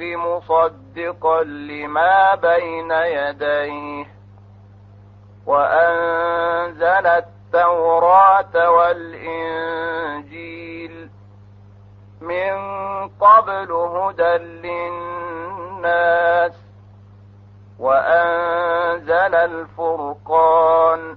مصدقا لما بين يديه وأنزل التوراة والإنجيل من قبل هدى للناس وأنزل الفرقان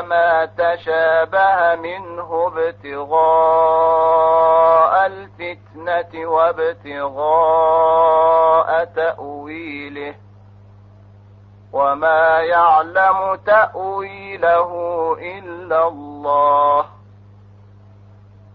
ما تشابه منه ابتغاء الفتنة وابتغاء تأويله. وما يعلم تأويله إلا الله.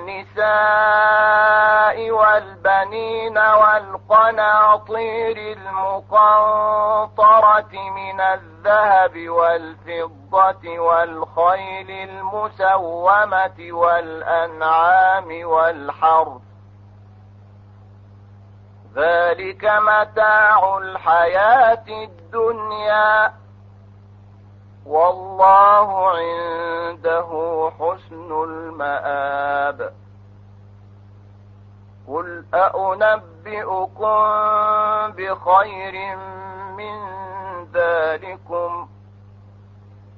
النساء والبنين والقناطير المقنطرة من الذهب والفضة والخيل المسومة والأنعام والحرث. ذلك متاع الحياة الدنيا. والله عنده حسن المآب. قل أأنبئكم بخير من ذلكم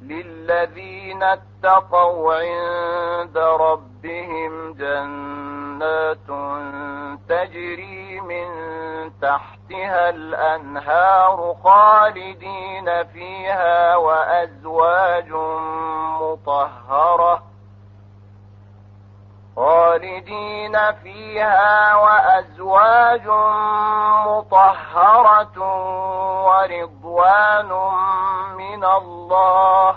للذين اتقوا عند ربهم جنات تجري من تحتها الأنهار خالدين فيها وأزواج مطهرة خالدين فيها وأزواج مطهرة ورضوان من الله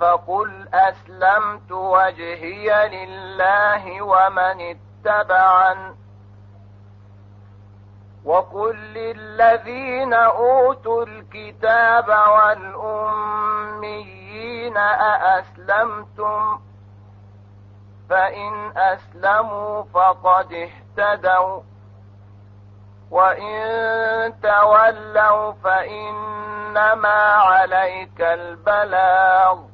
فقل أسلمت وجهي لله ومن اتبعن. وقل للذين أوتوا الكتاب والأميين أأسلمتم؟ فإن أسلموا فقد اهتدوا. وإن تولوا فإنما عليك البلاغ.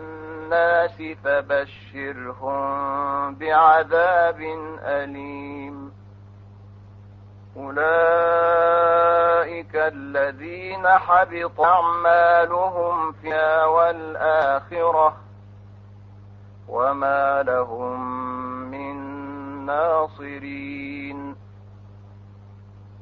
الناس فبشرهم بعذاب أليم. أولئك الذين حبط أعمالهم فيها والآخرة وما لهم من ناصرين.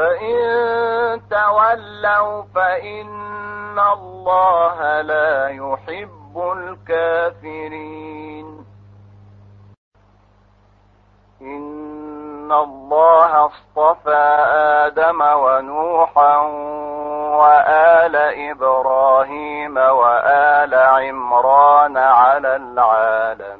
فإن تولوا فإن الله لا يحب الكافرين. إن الله اصطفى آدم ونوحا وآل إبراهيم وآل عمران على العالمين.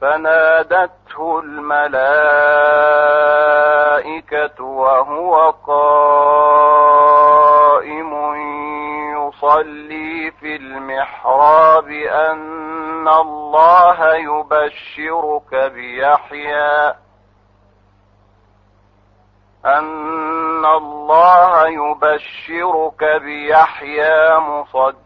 فنادته الملائكة وهو قائم يصلي في المحراب أن الله يبشرك بيحيى. أن الله يبشرك بيحيى مصدقا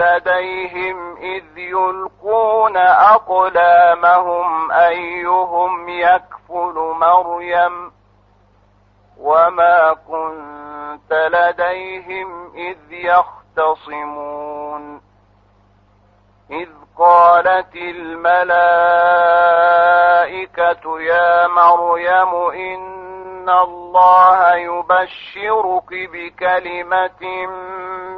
لديهم إذ يلقون أقلامهم أيهم يكفل مريم وما كنت لديهم إذ يختصمون إذ قالت الملائكة يا مريم إن الله يبشرك بكلمة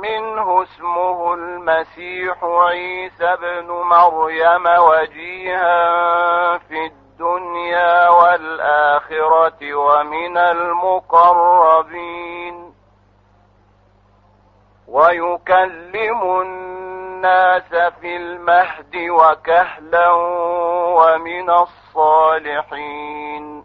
منه اسمه المسيح عيسى بن مريم وجيها في الدنيا والآخرة ومن المقربين ويكلم الناس في المهد وكهلا ومن الصالحين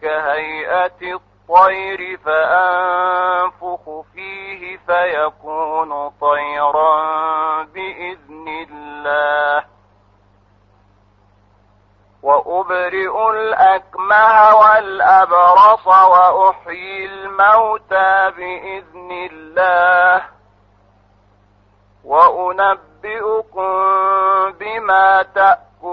كهيئة الطير فأنفخ فيه فيكون طيرا بإذن الله. وأبرئ الأكمه والأبرص وأحيي الموتى بإذن الله. وأنبئكم بما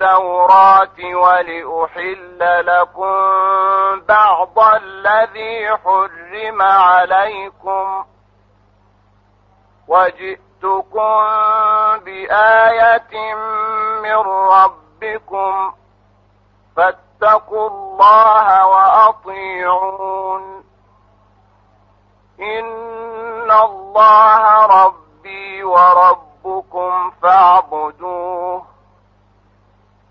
التوراة ولأحل لكم بعض الذي حرم عليكم وجئتكم بآية من ربكم فاتقوا الله وأطيعون إن الله ربي وربكم فاعبدوه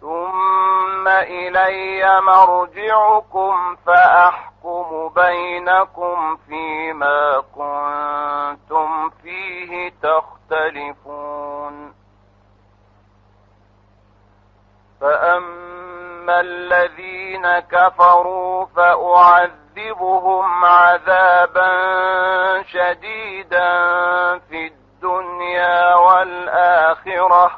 ثم إلي مرجعكم فأحكم بينكم فيما كنتم فيه تختلفون. فأما الذين كفروا فأعذبون يعذبهم عذابا شديدا في الدنيا والآخرة.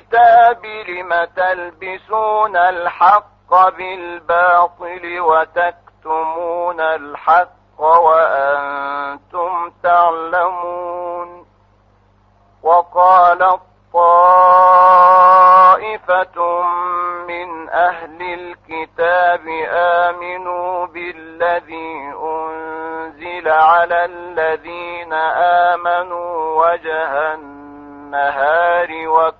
الكتاب لم تلبسون الحق بالباطل وتكتمون الحق وأنتم تعلمون وقال طائفة من أهل الكتاب آمنوا بالذي أنزل على الذين آمنوا وجه النهار واكفروا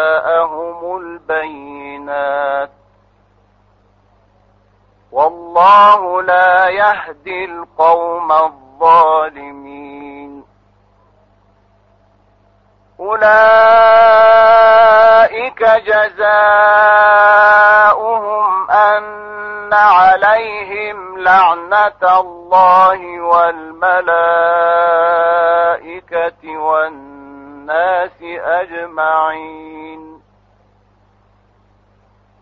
وجاءهم البينات والله لا يهدي القوم الظالمين أولئك جزاؤهم عليهم لعنة الله والملائكة والناس أجمعين.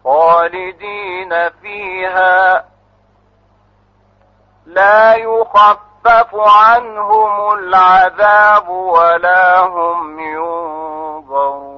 خالدين فيها. لا يخفف عنهم العذاب ولا هم ينظرون.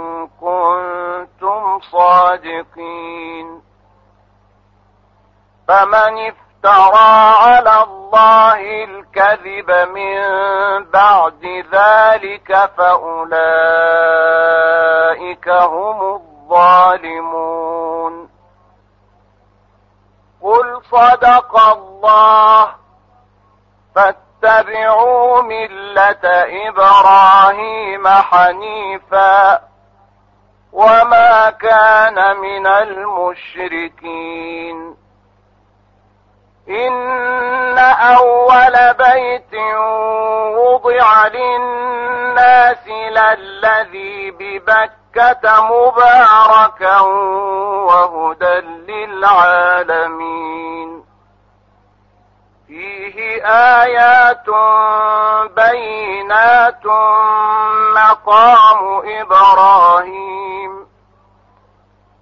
كنتم صادقين. فمن افترى على الله الكذب من بعد ذلك فأولئك هم الظالمون. قل صدق الله فاتبعوا ملة إبراهيم حنيفا. وما كان من المشركين. إن أول بيت وضع للناس للذي ببكة مباركا وهدى للعالمين. فيه آيات بينات مقام إبراهيم.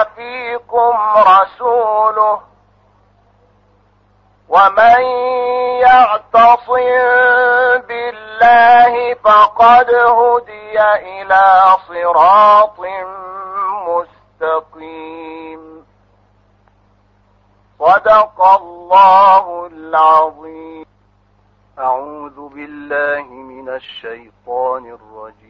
وفيكم رسوله ومن يعتصم بالله فقد هدي إلى صراط مستقيم. صدق الله العظيم. أعوذ بالله من الشيطان الرجيم.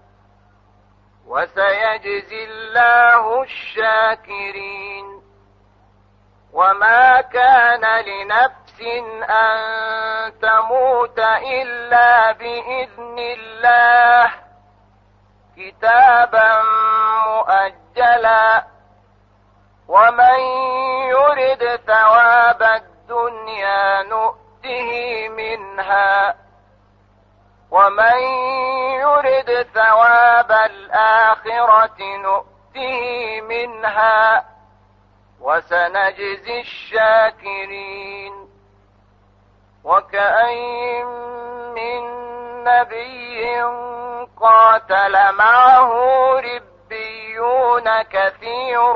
وسيجزي الله الشاكرين. وما كان لنفس أن تموت إلا بإذن الله. كتابا مؤجلا. ومن يرد ثواب الدنيا نؤت نؤته منها. ومن يرد ثواب الآخرة نؤته منها وسنجزي الشاكرين وكأين من نبي قاتل معه ربيون كثير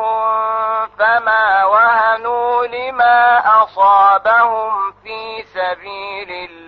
فما وهنوا لما أصابهم في سبيل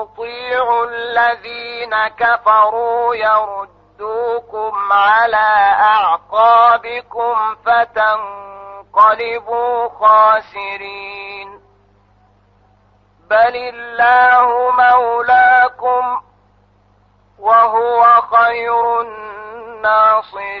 تطيعوا الذين كفروا يردوكم على أعقابكم فتنقلبوا خاسرين. بل الله مولاكم وهو خير الناصرين.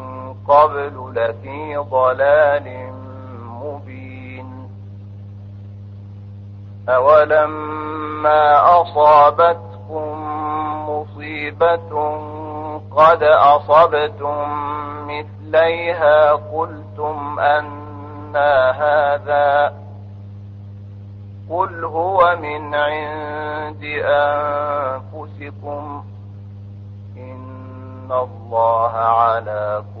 قبل لفي ضلال مبين. أولما أصابتكم مصيبة قد أصبتم مثليها قلتم أن هذا قل هو من عند أنفسكم. إن الله على كل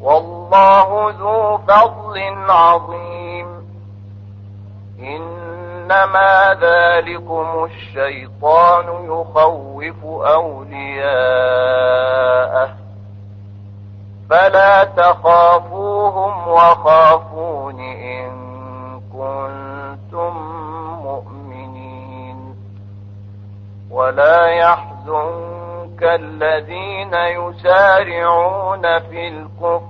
والله ذو فضل عظيم. إنما ذلكم الشيطان يخوف أولياءه. فلا تخافوهم وخافون إن كنتم مؤمنين. ولا يحزنك الذين يسارعون في الكفر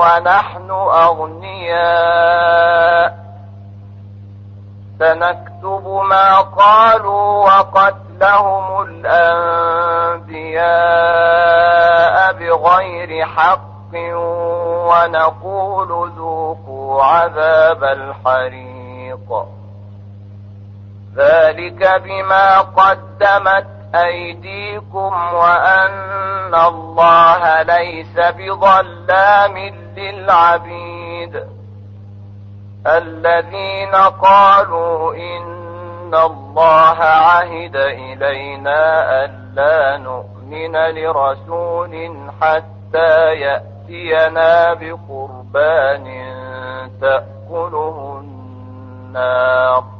ونحن أغنياء. سنكتب ما قالوا وقتلهم الأنبياء بغير حق ونقول ذوقوا عذاب الحريق. ذلك بما قدمت أيديكم وأن الله ليس بظلام للعبيد. الذين قالوا إن الله عهد إلينا ألا نؤمن لرسول حتى يأتينا بقربان تأكله النار.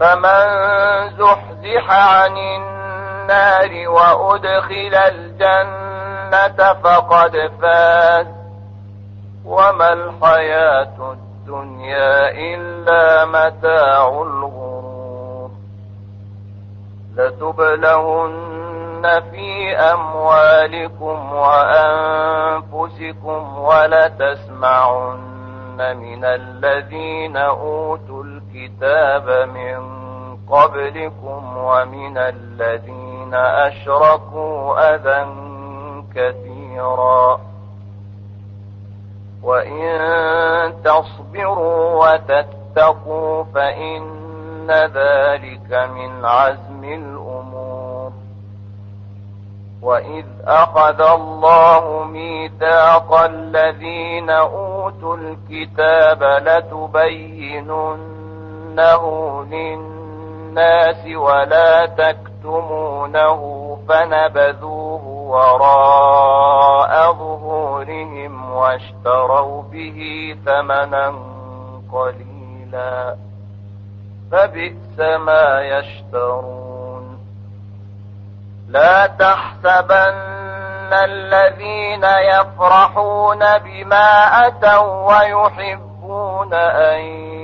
فمن زحزح عن النار وأدخل الجنة فقد فاز. وما الحياة الدنيا إلا متاع الغرور. لتبلغن في أموالكم وأنفسكم ولتسمعن من الذين أوتوا الكتاب من قبلكم ومن الذين أشركوا أذى كثيرا. وإن تصبروا وتتقوا فإن ذلك من عزم الأمور. وإذ أخذ الله ميثاق الذين أوتوا الكتاب لتبيننه للناس ولا تكتمونه فنبذوه وراء ظهورهم واشتروا به ثمنا قليلا فبئس ما يشترون لا تحسبن الذين يفرحون بما أتوا ويحبون أن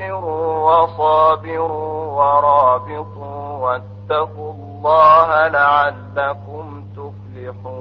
اصبروا وصابروا ورابطوا واتقوا الله لعلكم تفلحون.